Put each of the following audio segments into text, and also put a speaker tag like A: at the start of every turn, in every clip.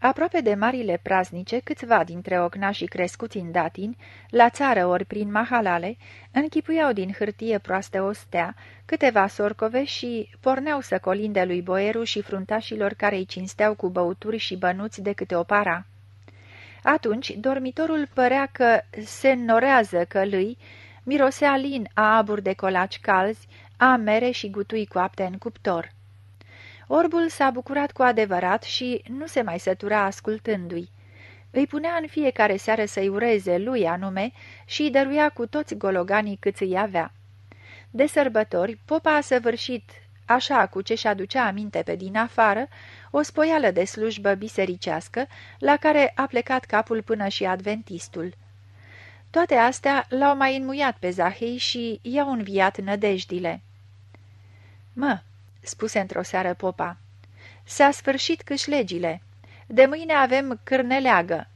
A: Aproape de marile praznice, câțiva dintre ocnașii crescuți în datini, la țară ori prin mahalale, închipuiau din hârtie proaste o stea, câteva sorcove și porneau să colinde lui boieru și fruntașilor care îi cinsteau cu băuturi și bănuți de câte o para. Atunci, dormitorul părea că se înnorează călâi, mirosea lin a abur de colaci calzi, a mere și gutui coapte în cuptor. Orbul s-a bucurat cu adevărat și nu se mai sătura ascultându-i. Îi punea în fiecare seară să-i ureze lui anume și îi dăruia cu toți gologanii cât îi avea. De sărbători, popa a săvârșit, așa cu ce și aducea aminte pe din afară, o spoială de slujbă bisericească, la care a plecat capul până și adventistul. Toate astea l-au mai înmuiat pe Zahei și i-au înviat nădejdile. Mă, spuse într-o seară popa. S-a sfârșit câșlegile. De mâine avem cârneleagă.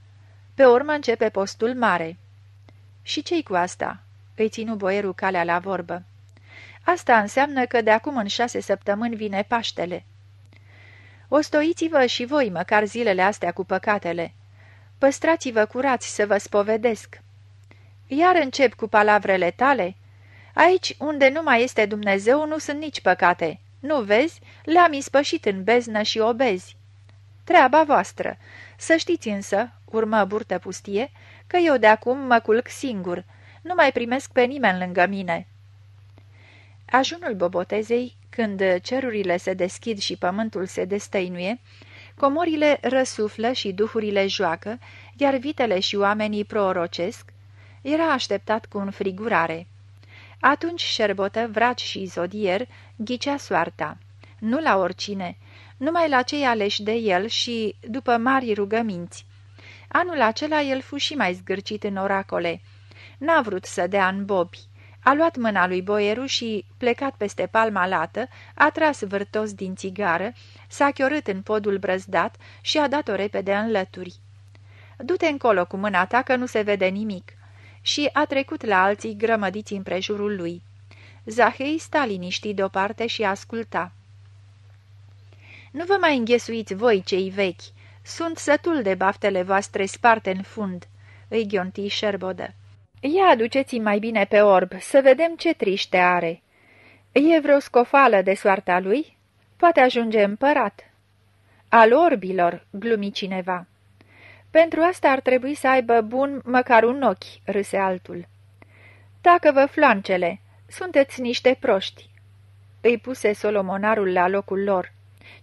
A: Pe urmă începe postul mare. Și ce-i cu asta?" îi ținu boierul calea la vorbă. Asta înseamnă că de acum în șase săptămâni vine Paștele." Ostoiți-vă și voi măcar zilele astea cu păcatele. Păstrați-vă curați să vă spovedesc." Iar încep cu palavrele tale?" Aici, unde nu mai este Dumnezeu, nu sunt nici păcate. Nu vezi? Le-am ispășit în beznă și obezi." Treaba voastră. Să știți însă, urmă burtă pustie, că eu de acum mă culc singur. Nu mai primesc pe nimeni lângă mine." Ajunul bobotezei, când cerurile se deschid și pământul se destăinuie, comorile răsuflă și duhurile joacă, iar vitele și oamenii prorocesc, era așteptat cu înfrigurare. Atunci șerbotă, vraci și zodier ghicea soarta. Nu la oricine, numai la cei aleși de el și după mari rugăminți. Anul acela el fu și mai zgârcit în oracole. N-a vrut să dea în bobi. A luat mâna lui boieru și, plecat peste palma lată, a tras vârtos din țigară, s-a chiorât în podul brăzdat și a dat-o repede în lături. Du-te încolo cu mâna ta că nu se vede nimic." Și a trecut la alții grămădiți împrejurul lui. Zahei sta liniștit deoparte și asculta. Nu vă mai înghesuiți voi, cei vechi. Sunt sătul de baftele voastre sparte în fund," îi ghionti șerbodă. Ia aduceți mai bine pe orb, să vedem ce triște are. E vreo scofală de soarta lui? Poate ajunge împărat." Al orbilor," glumi cineva. Pentru asta ar trebui să aibă bun măcar un ochi," râse altul. Dacă vă flancele, sunteți niște proști." Îi puse Solomonarul la locul lor.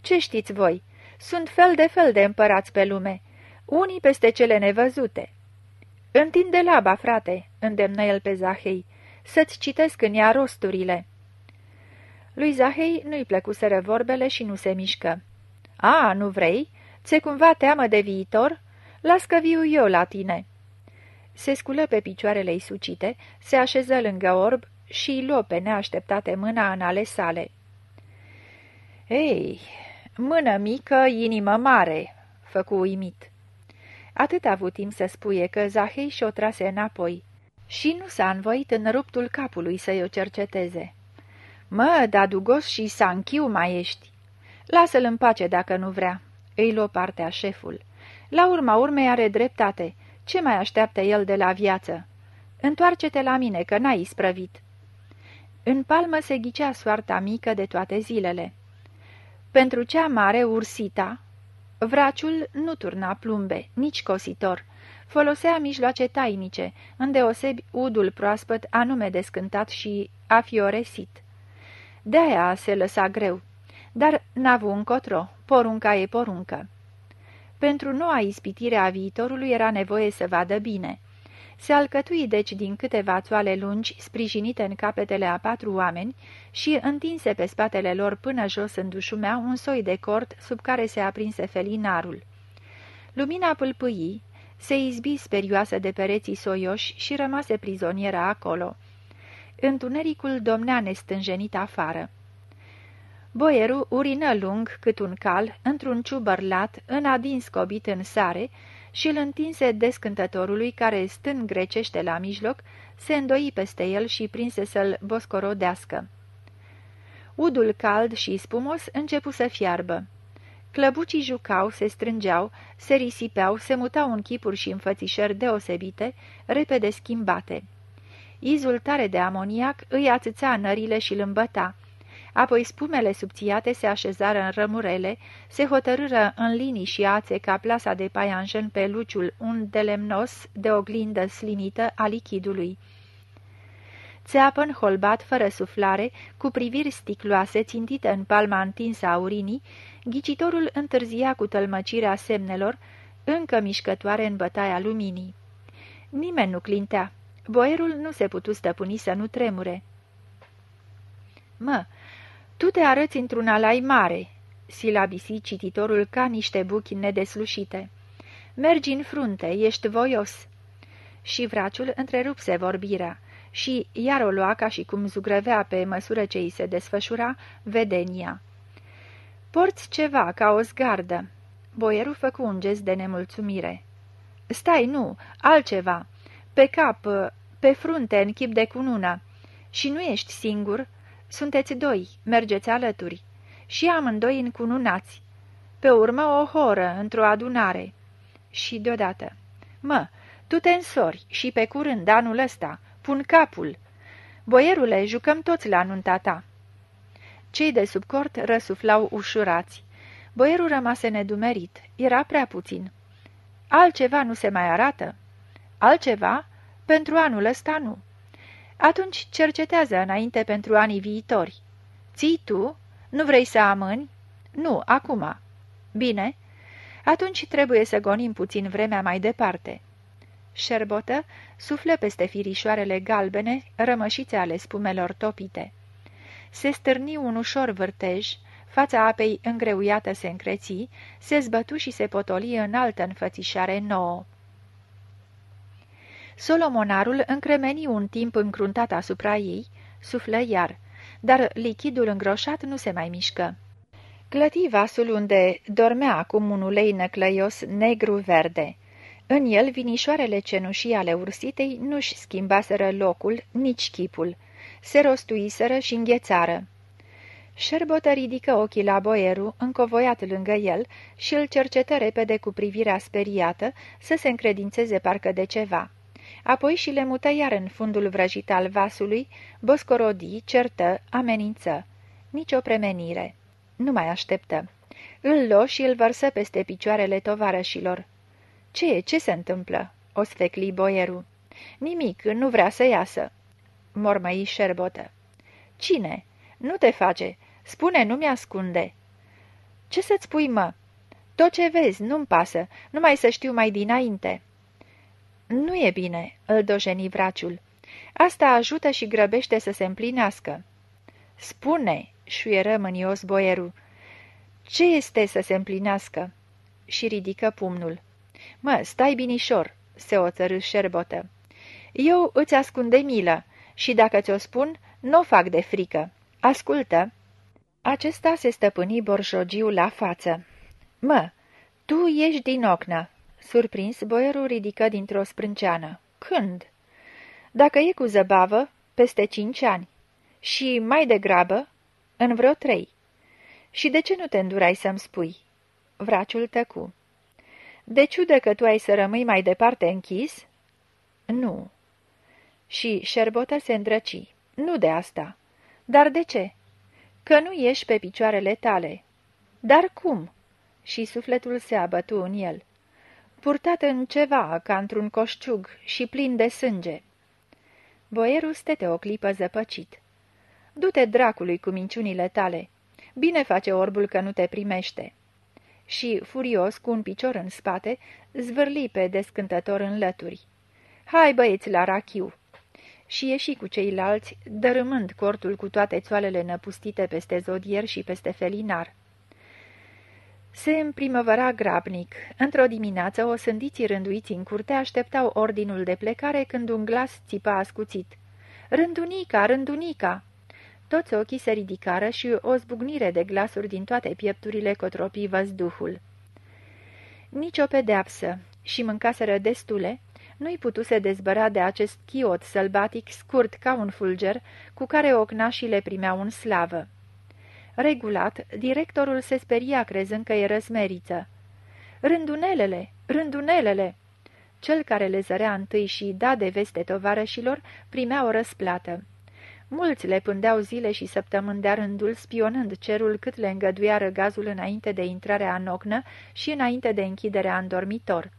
A: Ce știți voi? Sunt fel de fel de împărați pe lume, unii peste cele nevăzute." Întinde laba, frate," îndemnă el pe Zahei, să-ți citesc în ea rosturile." Lui Zahei nu-i plăcuseră vorbele și nu se mișcă. A, nu vrei? Ți-e cumva teamă de viitor?" Las că viu eu la tine." Se sculă pe picioarele-i sucite, se așeză lângă orb și îi luă pe neașteptate mâna în ale sale. Ei, mână mică, inimă mare," făcu uimit. Atât a avut timp să spuie că Zahei și-o trase înapoi și nu s-a învoit în ruptul capului să-i o cerceteze. Mă, da dugos și sanchiu mai ești. Lasă-l în pace dacă nu vrea," îi luă partea șeful. La urma urmei are dreptate. Ce mai așteaptă el de la viață? Întoarce-te la mine, că n-ai isprăvit." În palmă se ghicea soarta mică de toate zilele. Pentru cea mare, ursita, vraciul nu turna plumbe, nici cositor. Folosea mijloace tainice, îndeosebi udul proaspăt anume descântat și afioresit. De-aia se lăsa greu, dar n-avu încotro, porunca e poruncă. Pentru noua ispitire a viitorului era nevoie să vadă bine. Se alcătui deci din câteva țoale lungi, sprijinite în capetele a patru oameni și întinse pe spatele lor până jos în dușumea un soi de cort sub care se aprinse felinarul. Lumina pâlpâii, se izbi sperioasă de pereții soioși și rămase prizonieră acolo. Întunericul domnea nestânjenit afară. Boierul urină lung cât un cal, într-un ciubăr lat, în adins cobit în sare, și îl întinse descântătorului care, stând grecește la mijloc, se îndoi peste el și prinse să-l boscorodească. Udul cald și spumos începu să fiarbă. Clăbucii jucau, se strângeau, se risipeau, se mutau în chipuri și înfățișări deosebite, repede schimbate. Izul tare de amoniac îi ațățea nările și îmbăta. Apoi spumele subțiate se așezară în rămurele, se hotărâră în linii și ațe ca plasa de paianjen pe luciul un delemnos de oglindă slinită a lichidului. Țeapă holbat, fără suflare, cu priviri sticloase țintite în palma întinsă a urinii, ghicitorul întârzia cu tălmăcirea semnelor, încă mișcătoare în bătaia luminii. Nimeni nu clintea. Boierul nu se putu stăpâni să nu tremure. Mă, tu te arăți într-un alai mare," silabisi cititorul ca niște buchi nedeslușite. Mergi în frunte, ești voios." Și vraciul întrerupse vorbirea și iar o lua ca și cum zugrăvea pe măsură ce îi se desfășura vedenia. Porți ceva, ca o zgardă." Boierul făcu un gest de nemulțumire. Stai, nu, altceva. Pe cap, pe frunte, în chip de cunună. Și nu ești singur?" Sunteți doi, mergeți alături. Și amândoi încununați. Pe urmă o horă, într-o adunare. Și deodată. Mă, tu te însori și pe curând anul ăsta. Pun capul. Boierule, jucăm toți la nunta ta. Cei de sub cort răsuflau ușurați. Boierul rămase nedumerit. Era prea puțin. Altceva nu se mai arată? Altceva? Pentru anul ăsta nu. Atunci cercetează înainte pentru anii viitori. Ții tu? Nu vrei să amâni? Nu, acum. Bine. Atunci trebuie să gonim puțin vremea mai departe. Șerbotă suflă peste firișoarele galbene, rămășițe ale spumelor topite. Se stârni un ușor vârtej, fața apei îngreuiată se încreți, se zbătu și se potoli în altă înfățișare nouă. Solomonarul încremeni un timp încruntat asupra ei, suflă iar, dar lichidul îngroșat nu se mai mișcă. Clăti vasul unde dormea acum un ulei năclăios negru-verde. În el, vinișoarele cenușii ale ursitei nu-și schimbaseră locul, nici chipul. Se rostuiseră și înghețară. Șerbotă ridică ochii la boierul, încovoiat lângă el, și îl cercetă repede cu privirea speriată, să se încredințeze parcă de ceva apoi și le mută iar în fundul vrăjit al vasului, boscorodi, certă, amenință. Nici o premenire. Nu mai așteptă. Îl lo și îl vărsă peste picioarele tovarășilor. Ce e? Ce se întâmplă?" o sfecli boierul. Nimic, nu vrea să iasă." Mormăi șerbotă. Cine? Nu te face. Spune, nu mi-ascunde." Ce să-ți pui, mă?" Tot ce vezi, nu-mi pasă, numai să știu mai dinainte." Nu e bine," îl dojeni vraciul. Asta ajută și grăbește să se împlinească." Spune," șuieră mânios boierul. Ce este să se împlinească?" Și ridică pumnul. Mă, stai binișor," se oțărâ șerbotă. Eu îți ascunde milă și dacă ți-o spun, nu o fac de frică. Ascultă!" Acesta se stăpâni borjogiu la față. Mă, tu ești din ocnă, Surprins, boierul ridică dintr-o sprânceană. Când? Dacă e cu zăbavă, peste cinci ani. Și mai degrabă, în vreo trei. Și de ce nu te îndurai să-mi spui? Vraciul tăcu. De ciudă că tu ai să rămâi mai departe închis? Nu. Și șerbotă se îndrăci. Nu de asta. Dar de ce? Că nu ieși pe picioarele tale. Dar cum? Și sufletul se abătu în el purtat în ceva, ca într-un coșciug și plin de sânge. Boierul stete o clipă zăpăcit. Du-te dracului cu minciunile tale. Bine face orbul că nu te primește. Și, furios, cu un picior în spate, zvârli pe descântător în lături. Hai, băieți, la rachiu! Și ieși cu ceilalți, dărâmând cortul cu toate țoalele năpustite peste zodier și peste felinar. Se împrimăvăra grabnic. Într-o dimineață, o sândiții rânduiți în curte așteptau ordinul de plecare când un glas țipa ascuțit. Rândunica, rândunica!" Toți ochii se ridicară și o zbugnire de glasuri din toate piepturile cotropi văzduhul. Nici o pedeapsă și mâncaseră destule, nu-i putuse dezbăra de acest chiot sălbatic scurt ca un fulger, cu care ocnașii le primeau în slavă. Regulat, directorul se speria crezând că e răsmeriță. Rândunelele! Rândunelele!" Cel care le zărea întâi și da de veste tovarășilor primea o răsplată. Mulți le pândeau zile și săptămâni de rândul, spionând cerul cât le îngăduia răgazul înainte de intrarea în ocnă și înainte de închiderea în dormitor.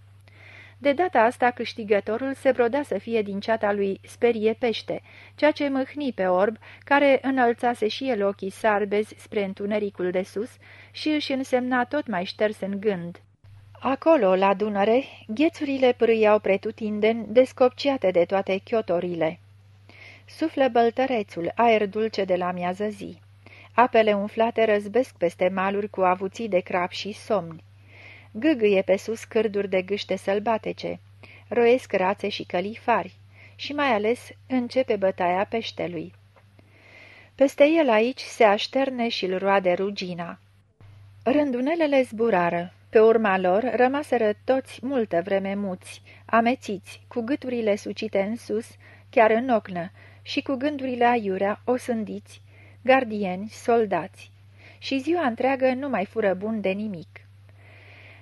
A: De data asta câștigătorul se brodea să fie din ceata lui Sperie Pește, ceea ce mâhni pe orb, care înălțase și el ochii sarbezi spre întunericul de sus și își însemna tot mai șters în gând. Acolo, la Dunăre, ghețurile pârâiau pretutindeni, descopciate de toate chiotorile. Suflă băltărețul, aer dulce de la miază zi. Apele umflate răzbesc peste maluri cu avuții de crap și somni. Gâgâie pe sus cârduri de gâște sălbatece, roiesc rațe și călifari și mai ales începe bătaia peștelui. Peste el aici se așterne și-l roade rugina. Rândunelele zburară, pe urma lor rămaseră toți multă vreme muți, amețiți, cu gâturile sucite în sus, chiar în ocnă, și cu gândurile aiurea, osândiți, gardieni, soldați. Și ziua întreagă nu mai fură bun de nimic.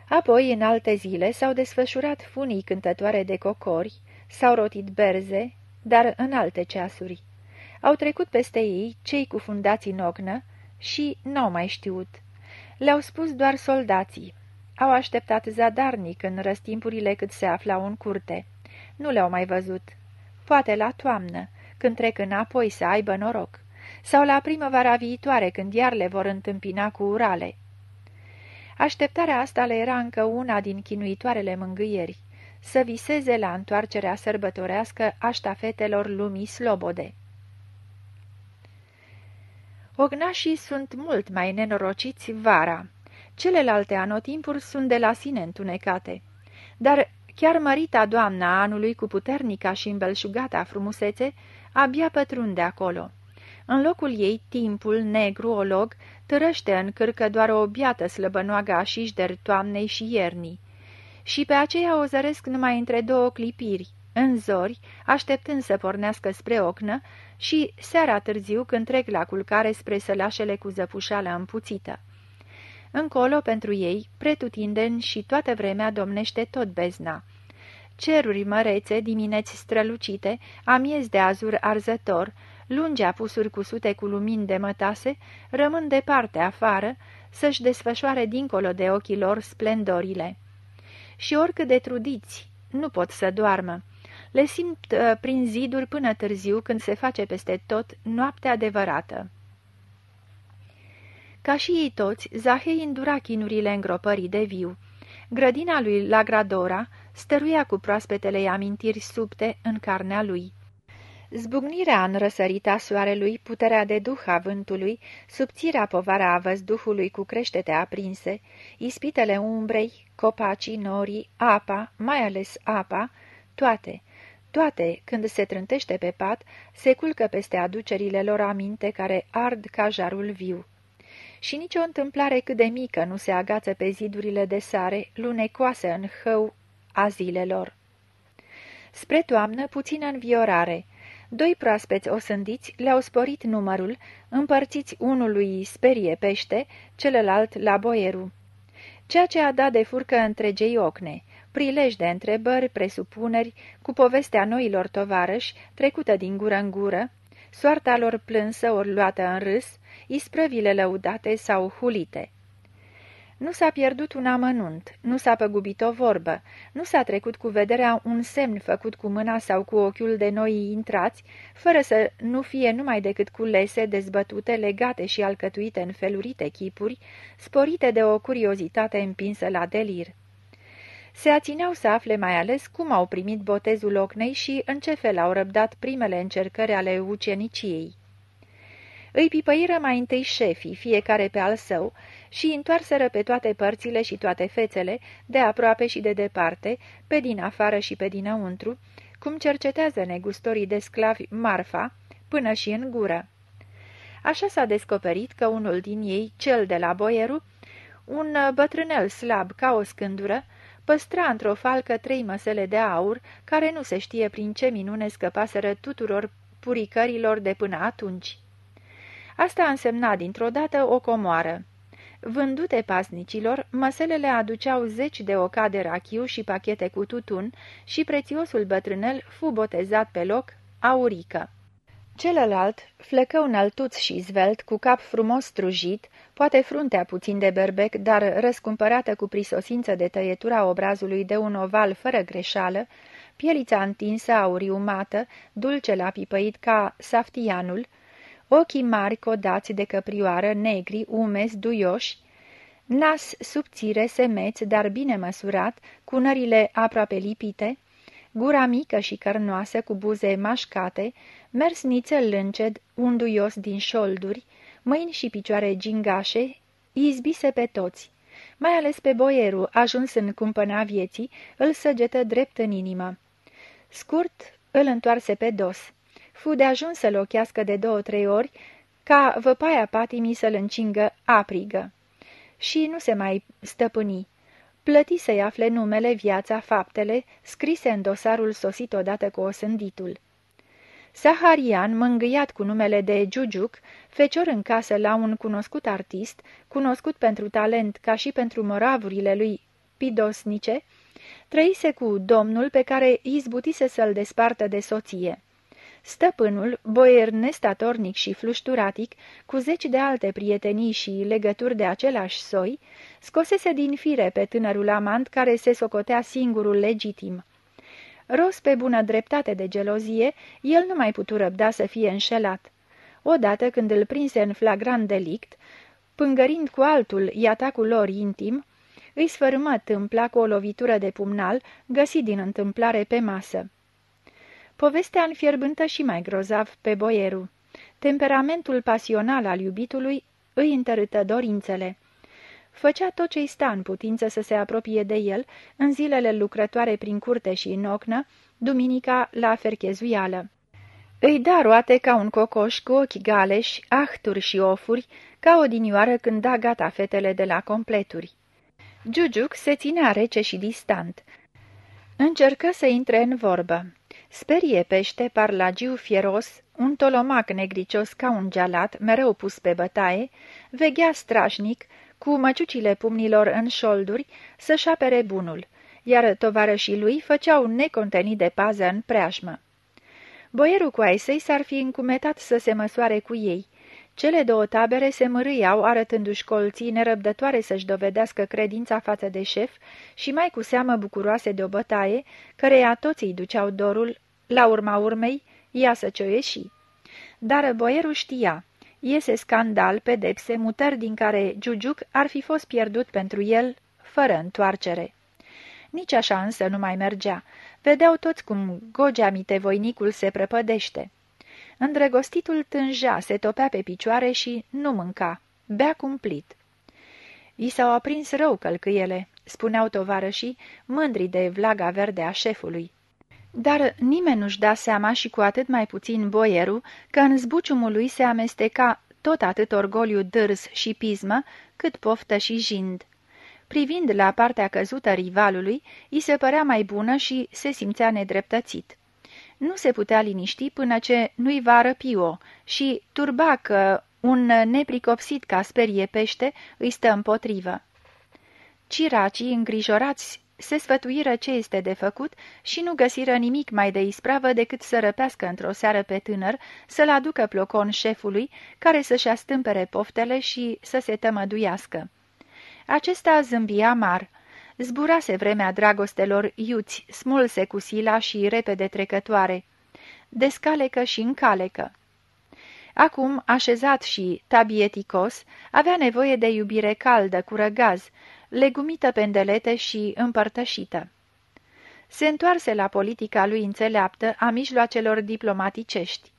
A: Apoi, în alte zile, s-au desfășurat funii cântătoare de cocori, s-au rotit berze, dar în alte ceasuri. Au trecut peste ei cei cu fundații în ognă și n-au mai știut. Le-au spus doar soldații. Au așteptat zadarnic în răstimpurile cât se aflau în curte. Nu le-au mai văzut. Poate la toamnă, când trec înapoi să aibă noroc. Sau la primăvara viitoare, când iar le vor întâmpina cu urale. Așteptarea asta le era încă una din chinuitoarele mângâieri, să viseze la întoarcerea sărbătorească a ștafetelor lumii slobode. Ognașii sunt mult mai nenorociți vara. Celelalte anotimpuri sunt de la sine întunecate. Dar chiar mărita doamna anului cu puternica și îmbelșugata frumusețe, abia pătrunde acolo. În locul ei, timpul, negru, olog, târăște în cârcă doar o biată slăbănoagă a șișderi toamnei și iernii. Și pe aceea o zăresc numai între două clipiri, în zori, așteptând să pornească spre ocnă și seara târziu când trec la culcare spre sălașele cu zăpușală împuțită. Încolo, pentru ei, pretutindeni și toată vremea domnește tot bezna. Ceruri mărețe, dimineți strălucite, amiez de azur arzător, lungi apusuri cu sute cu lumini de mătase, rămân departe afară, să-și desfășoare dincolo de ochii lor splendorile. Și oricât de trudiți, nu pot să doarmă. Le simt uh, prin ziduri până târziu, când se face peste tot noaptea adevărată. Ca și ei toți, Zahei îndura chinurile îngropării de viu. Grădina lui la Gradora stăruia cu proaspetele amintiri subte în carnea lui. Zbucnirea în răsărita soarelui, puterea de duh a vântului, subțirea povara a văzduhului cu creștete aprinse, ispitele umbrei, copacii, norii, apa, mai ales apa, toate, toate, când se trântește pe pat, se culcă peste aducerile lor aminte care ard ca jarul viu. Și nicio întâmplare cât de mică nu se agață pe zidurile de sare, lunecoase în hău a zilelor. Spre toamnă, puțină înviorare, Doi proaspeți osândiți le-au sporit numărul, împărțiți unului sperie pește, celălalt la boieru. Ceea ce a dat de furcă întregei ocne, prilej de întrebări, presupuneri, cu povestea noilor tovarăși, trecută din gură în gură, soarta lor plânsă ori luată în râs, isprăvile lăudate sau hulite. Nu s-a pierdut un amănunt, nu s-a păgubit o vorbă, nu s-a trecut cu vederea un semn făcut cu mâna sau cu ochiul de noi intrați, fără să nu fie numai decât culese, dezbătute, legate și alcătuite în felurite chipuri, sporite de o curiozitate împinsă la delir. Se ațineau să afle mai ales cum au primit botezul ocnei și în ce fel au răbdat primele încercări ale uceniciei. Îi pipăiră mai întâi șefii, fiecare pe al său, și întoarseră pe toate părțile și toate fețele, de aproape și de departe, pe din afară și pe dinăuntru, cum cercetează negustorii de sclavi marfa, până și în gură. Așa s-a descoperit că unul din ei, cel de la boieru, un bătrânel slab ca o scândură, păstra într-o falcă trei măsele de aur, care nu se știe prin ce minune scăpaseră tuturor puricărilor de până atunci. Asta însemna dintr-o dată o comoară. Vândute pasnicilor, măselele aduceau zeci de oca de rachiu și pachete cu tutun și prețiosul bătrânel fu botezat pe loc Aurică. Celălalt, flecău înăltuț și zvelt, cu cap frumos strujit, poate fruntea puțin de berbec, dar răscumpărată cu prisosință de tăietura obrazului de un oval fără greșeală, pielița întinsă, auriumată, dulce la pipăit ca saftianul, ochii mari codați de căprioară, negri, umezi, duioși, nas subțire, semeț, dar bine măsurat, cu nările aproape lipite, gura mică și cărnoasă cu buze mașcate, mers nițel lânced, unduios din șolduri, mâini și picioare gingașe, izbise pe toți. Mai ales pe boierul, ajuns în cumpăna vieții, îl săgetă drept în inimă. Scurt, îl întoarse pe dos. Fu de ajuns să-l ochească de două-trei ori, ca văpaia patimii să-l încingă aprigă. Și nu se mai stăpâni. Plăti să-i afle numele, viața, faptele, scrise în dosarul sosit odată cu osânditul. Saharian, mângâiat cu numele de Giugiuc, fecior în casă la un cunoscut artist, cunoscut pentru talent ca și pentru moravurile lui pidosnice, trăise cu domnul pe care izbutise să-l despartă de soție. Stăpânul, boier nestatornic și flușturatic, cu zeci de alte prietenii și legături de același soi, scosese din fire pe tânărul amant care se socotea singurul legitim. Ros pe bună dreptate de gelozie, el nu mai putu răbda să fie înșelat. Odată când îl prinse în flagrant delict, pângărind cu altul iatacul lor intim, îi sfărâmă tâmpla cu o lovitură de pumnal, găsit din întâmplare pe masă. Povestea înfierbântă și mai grozav pe boierul. Temperamentul pasional al iubitului îi întărâtă dorințele. Făcea tot ce-i sta în putință să se apropie de el în zilele lucrătoare prin curte și în ocnă, duminica la ferchezuială. Îi da roate ca un cocoș cu ochi galeși, ahturi și ofuri, ca o dinioară când da gata fetele de la completuri. Giugiuc se ținea rece și distant. Încercă să intre în vorbă. Sperie pește, parlagiu fieros, un tolomac negricios ca un gealat, mereu pus pe bătaie, veghea strașnic, cu măciucile pumnilor în șolduri, să-și apere bunul, iar tovarășii lui făceau necontenit de pază în preajmă. Boierul cu ai săi s-ar fi încumetat să se măsoare cu ei. Cele două tabere se mărâiau arătându-și colții nerăbdătoare să-și dovedească credința față de șef și mai cu seamă bucuroase de o bătaie, căreia toți îi duceau dorul, la urma urmei, ea să cioieși. Dar boierul știa, iese scandal, pedepse, mutări din care Giugiuc ar fi fost pierdut pentru el, fără întoarcere. Nici așa însă nu mai mergea. Vedeau toți cum gogea mitevoinicul se prăpădește. Îndrăgostitul tânja, se topea pe picioare și nu mânca. Bea cumplit. I s-au aprins rău călcâiele, spuneau tovarășii, mândri de vlaga verde a șefului. Dar nimeni nu-și da seama și cu atât mai puțin boierul că în zbuciumul lui se amesteca tot atât orgoliu dârs și pismă, cât poftă și jind. Privind la partea căzută rivalului, îi se părea mai bună și se simțea nedreptățit. Nu se putea liniști până ce nu-i va răpi-o și turba că un nepricopsit ca sperie pește îi stă împotrivă. Ciracii, îngrijorați se sfătuiră ce este de făcut și nu găsiră nimic mai de ispravă decât să răpească într-o seară pe tânăr, să-l aducă plocon șefului, care să-și astâmpere poftele și să se tămăduiască. Acesta zâmbia mar. Zburase vremea dragostelor iuți, smulse cu sila și repede trecătoare. Descalecă și încalecă. Acum, așezat și tabieticos, avea nevoie de iubire caldă, cu răgaz, legumită pendelete și împărtășită. Se întoarse la politica lui înțeleaptă a mijloacelor diplomaticești.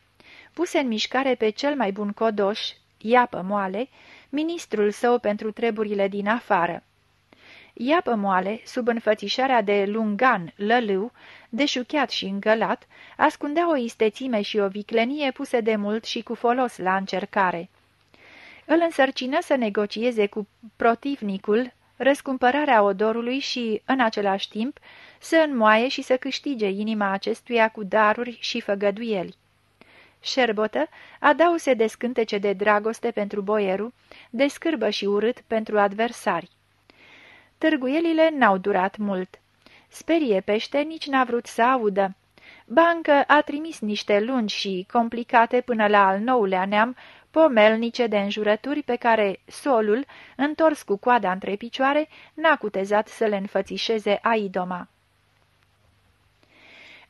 A: Puse în mișcare pe cel mai bun codoș, iapă moale, ministrul său pentru treburile din afară. Iapă moale, sub înfățișarea de lungan, lălâu, deșuchiat și îngălat, ascundea o istețime și o viclenie puse de mult și cu folos la încercare. Îl însărcină să negocieze cu protivnicul răscumpărarea odorului și, în același timp, să înmoaie și să câștige inima acestuia cu daruri și făgăduieli. șerbotă, adause de scântece de dragoste pentru boierul, de scârbă și urât pentru adversari. Târguielile n-au durat mult. Sperie pește nici n-a vrut să audă. Bancă a trimis niște lungi și complicate până la al nouălea neam, pomelnice de înjurături pe care solul, întors cu coada între picioare, n-a cutezat să le înfățișeze aidoma.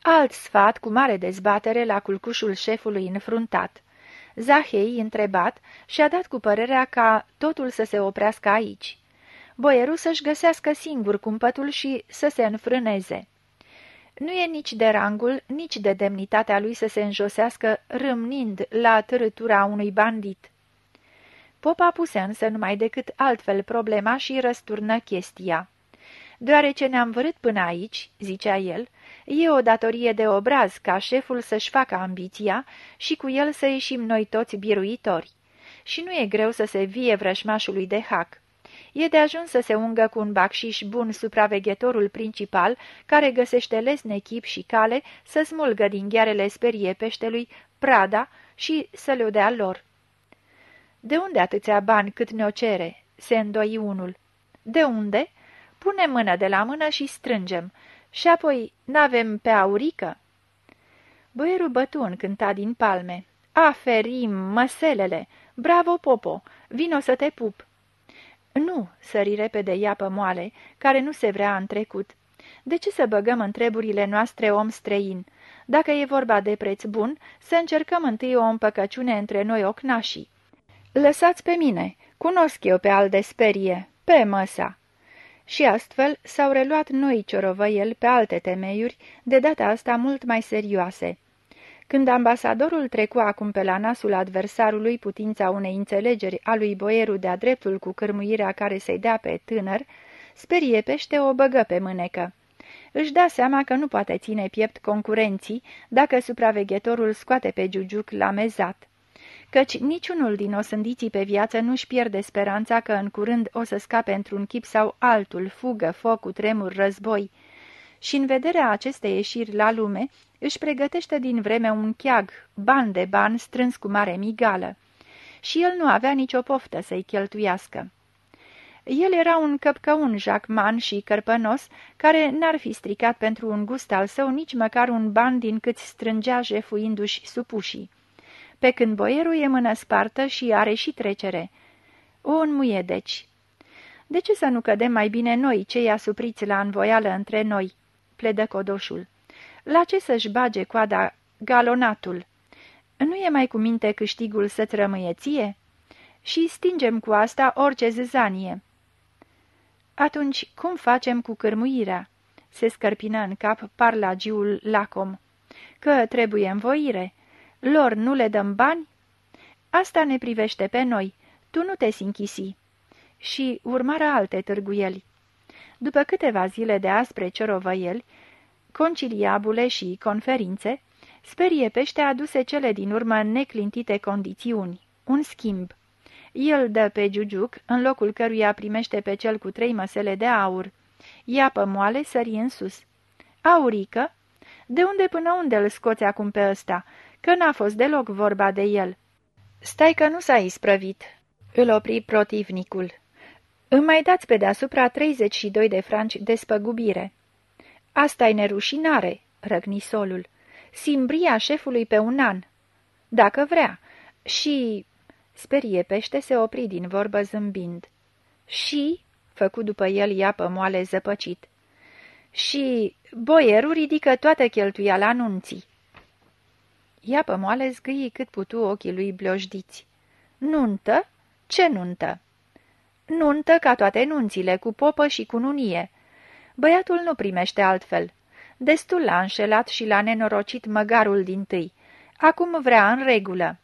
A: Alt sfat cu mare dezbatere la culcușul șefului înfruntat. Zahei, întrebat, și-a dat cu părerea ca totul să se oprească aici. Boierul să-și găsească singur cumpătul și să se înfrâneze. Nu e nici de rangul, nici de demnitatea lui să se înjosească râmnind la târâtura unui bandit. Popa puse însă numai decât altfel problema și răsturnă chestia. Deoarece ne-am vărât până aici, zicea el, e o datorie de obraz ca șeful să-și facă ambiția și cu el să ieșim noi toți biruitori. Și nu e greu să se vie vrășmașului de hac. E de ajuns să se ungă cu un bacșiș bun supraveghetorul principal, care găsește lesne chip și cale să smulgă din ghearele sperie peștelui prada și să le dea lor. De unde atâția bani cât ne-o cere?" se îndoi unul. De unde?" Pune mână de la mână și strângem. Și apoi, n-avem pe aurică?" Boierul bătun cânta din palme. Aferim, măselele! Bravo, Popo! Vino să te pup!" Nu, sări repede iapă moale, care nu se vrea în trecut. De ce să băgăm în treburile noastre om străin? Dacă e vorba de preț bun, să încercăm întâi o împăcăciune între noi ocnașii. Lăsați pe mine, cunosc eu pe al de sperie, pe măsa. Și astfel s-au reluat noi ciorovăieli pe alte temeiuri, de data asta mult mai serioase. Când ambasadorul trecu acum pe la nasul adversarului putința unei înțelegeri a lui boierul de-a dreptul cu cârmuirea care să-i dea pe tânăr, sperie pește o băgă pe mânecă. Își da seama că nu poate ține piept concurenții dacă supraveghetorul scoate pe Giugiuc la mezat. Căci niciunul din osândiții pe viață nu-și pierde speranța că în curând o să scape într-un chip sau altul, fugă, foc, tremur, război, și în vederea acestei ieșiri la lume, își pregătește din vreme un cheag, ban de ban strâns cu mare migală. Și el nu avea nicio poftă să-i cheltuiască. El era un căpcăun jacman și cărpănos, care n-ar fi stricat pentru un gust al său nici măcar un ban din cât strângea jefuindu-și supușii. Pe când boierul e mână spartă și are și trecere. O înmuie, deci. De ce să nu cădem mai bine noi, cei asupriți la învoială între noi?" pledă codoșul. La ce să-și bage coada galonatul? Nu e mai cu minte câștigul să-ți rămâie ție? Și stingem cu asta orice zâzanie. Atunci, cum facem cu cârmuirea? Se scărpină în cap parlagiul lacom. Că trebuie învoire. Lor nu le dăm bani? Asta ne privește pe noi. Tu nu te sinchisi. Și urmară alte târguieli. După câteva zile de aspre ciorovăieli, conciliabule și conferințe, sperie pește aduse cele din urmă neclintite condițiuni, un schimb. El dă pe Giugiuc, în locul căruia primește pe cel cu trei măsele de aur. Iapă moale sări în sus. Aurică? De unde până unde îl scoți acum pe ăsta? Că n-a fost deloc vorba de el. Stai că nu s-a isprăvit. Îl opri protivnicul. Îmi mai dați pe deasupra 32 de franci de spăgubire. Asta e nerușinare, răgni solul. Simbria șefului pe un an. Dacă vrea. Și... Sperie pește se opri din vorbă zâmbind. Și... Făcu după el iapă moale zăpăcit. Și... Boierul ridică toată cheltuiala anunții. Iapă moale zgâi cât putu ochii lui blojdiți. Nuntă? Ce nuntă? Nuntă ca toate nunțile, cu popă și cu nunie. Băiatul nu primește altfel. Destul l-a înșelat și l-a nenorocit măgarul din tâi. Acum vrea în regulă.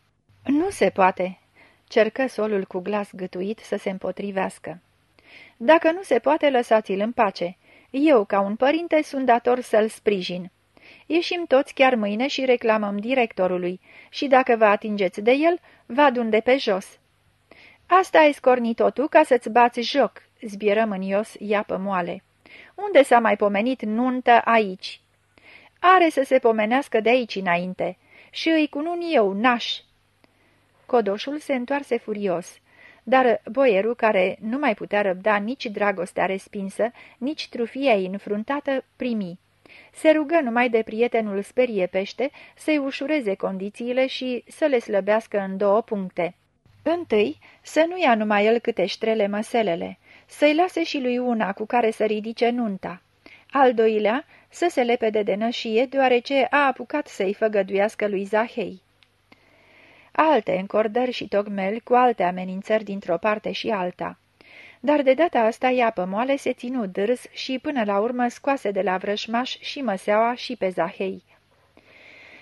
A: Nu se poate, cercă solul cu glas gătuit să se împotrivească. Dacă nu se poate, lăsați-l în pace. Eu, ca un părinte, sunt dator să-l sprijin. Ieșim toți chiar mâine și reclamăm directorului și dacă vă atingeți de el, vă adun de pe jos. Asta ai scornit-o tu ca să-ți bați joc, zbieră mânios iapă moale. Unde s-a mai pomenit nuntă aici? Are să se pomenească de aici înainte. și îi cunun eu, naș!" Codoșul se întoarse furios, dar boierul, care nu mai putea răbda nici dragostea respinsă, nici trufia înfruntată, primi. Se rugă numai de prietenul sperie pește să-i ușureze condițiile și să le slăbească în două puncte. Întâi, să nu ia numai el câte ștrele măselele, să-i lase și lui una cu care să ridice nunta. Al doilea, să se lepede de nășie, deoarece a apucat să-i făgăduiască lui Zahei. Alte încordări și tocmeli cu alte amenințări dintr-o parte și alta. Dar de data asta ea moale se ținu dârs și până la urmă scoase de la vrășmaș și măseaua și pe Zahei.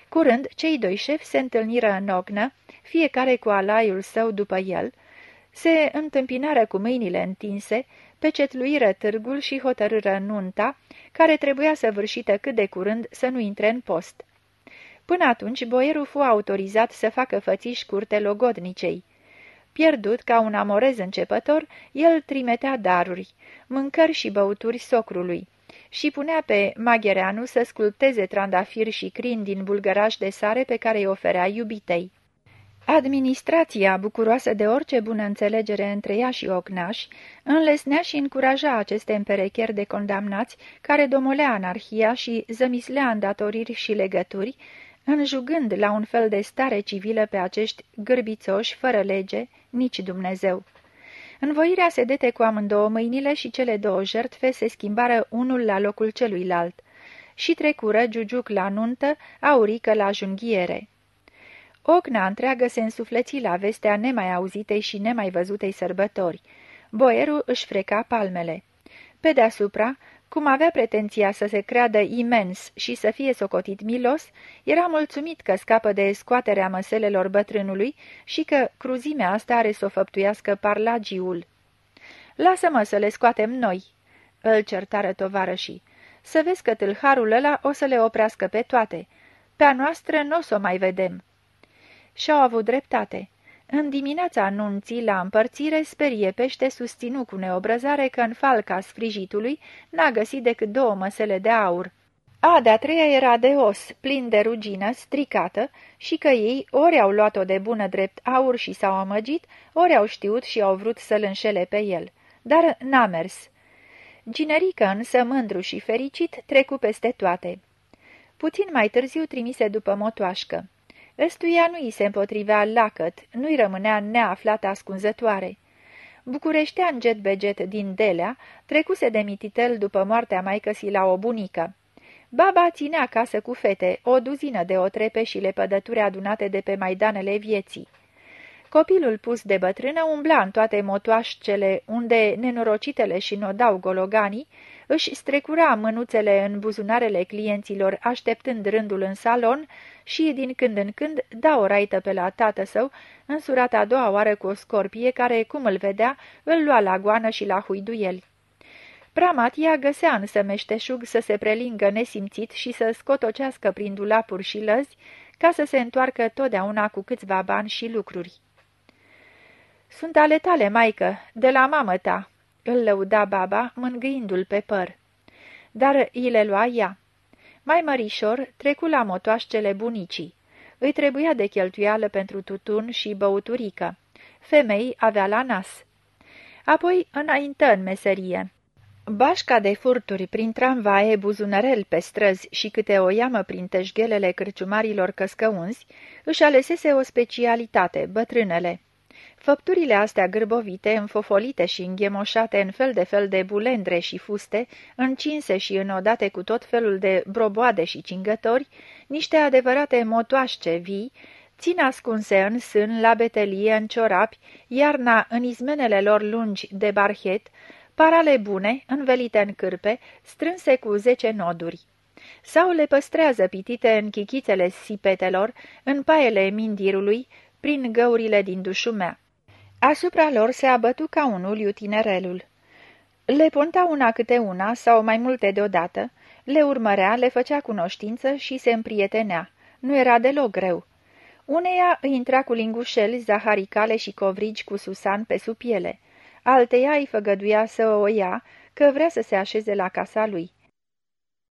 A: Curând, cei doi șefi se întâlniră în ognă, fiecare cu alaiul său după el, se întâmpinară cu mâinile întinse, pecetluiră târgul și hotărâră nunta, care trebuia să vârșită cât de curând să nu intre în post. Până atunci, boierul fu autorizat să facă fățiși curte logodnicei. Pierdut ca un amorez începător, el trimetea daruri, mâncări și băuturi socrului și punea pe Maghereanu să sculpteze trandafiri și crin din bulgăraș de sare pe care îi oferea iubitei. Administrația, bucuroasă de orice bună înțelegere între ea și Ocnaș, înlesnea și încuraja aceste împerecheri de condamnați care domolea anarhia și zămislea îndatoriri și legături, înjugând la un fel de stare civilă pe acești gârbițoși, fără lege, nici Dumnezeu. Învoirea se dete cu amândouă mâinile și cele două jertfe se schimbară unul la locul celuilalt și trecură giugiuc la nuntă, aurică la junghiere. Ocna întreagă se însufleți la vestea nemai auzitei și nemai văzutei sărbători. Boierul își freca palmele. Pe deasupra, cum avea pretenția să se creadă imens și să fie socotit milos, era mulțumit că scapă de scoaterea măselelor bătrânului și că cruzimea asta are să o făptuiască parlagiul. Lasă-mă să le scoatem noi," îl certară tovarășii. Să vezi că tâlharul ăla o să le oprească pe toate. Pe a noastră nu o să o mai vedem." Și-au avut dreptate. În dimineața anunții la împărțire, sperie pește susținu cu neobrăzare că în falca sfrijitului n-a găsit decât două măsele de aur. A de-a treia era de os, plin de rugină, stricată, și că ei ori au luat-o de bună drept aur și s-au amăgit, ori au știut și au vrut să-l înșele pe el. Dar n-a mers. Ginerică însă, mândru și fericit, trecu peste toate. Puțin mai târziu trimise după motoașcă. Ăstuia nu îi se împotrivea lacăt, nu-i rămânea neaflată ascunzătoare. Bucureștean jet beget din Delea, trecuse de mititel după moartea maicăsii la o bunică. Baba ținea acasă cu fete, o duzină de otrepe și lepădături adunate de pe maidanele vieții. Copilul pus de bătrână umbla în toate motoașcele unde nenorocitele și nodau gologanii, își strecura mânuțele în buzunarele clienților așteptând rândul în salon și, din când în când, da o raită pe la tată său, însurat a doua oară cu o scorpie care, cum îl vedea, îl lua la goană și la huiduieli. Pramatia găsea însă meșteșug să se prelingă nesimțit și să scotocească prin dulapuri și lăzi, ca să se întoarcă totdeauna cu câțiva bani și lucruri. Sunt ale tale, maică, de la mamă ta," îl lăuda baba, mângâindu-l pe păr. Dar îi le lua ea. Mai mărișor trecu la motoașcele bunicii. Îi trebuia de cheltuială pentru tutun și băuturică. Femei avea la nas. Apoi înaintă în meserie. Bașca de furturi prin tramvaie, buzunărel pe străzi și câte o iamă prin teșghelele cârciumarilor căscăunzi, își alesese o specialitate, bătrânele. Făpturile astea gârbovite, înfofolite și înghemoșate în fel de fel de bulendre și fuste, încinse și înodate cu tot felul de broboade și cingători, niște adevărate motoașce vii, țin ascunse în sân, la betelie, în ciorapi, iarna în izmenele lor lungi de barhet, parale bune, învelite în cârpe, strânse cu zece noduri. Sau le păstrează pitite în chichițele sipetelor, în paiele mindirului, prin găurile din dușumea. Asupra lor se abătu ca unul iutinerelul. Le punta una câte una sau mai multe deodată, le urmărea, le făcea cunoștință și se împrietenea. Nu era deloc greu. Uneia îi intra cu lingușeli, zaharicale și covrigi cu susan pe sub piele. Alteia îi făgăduia să o ia, că vrea să se așeze la casa lui.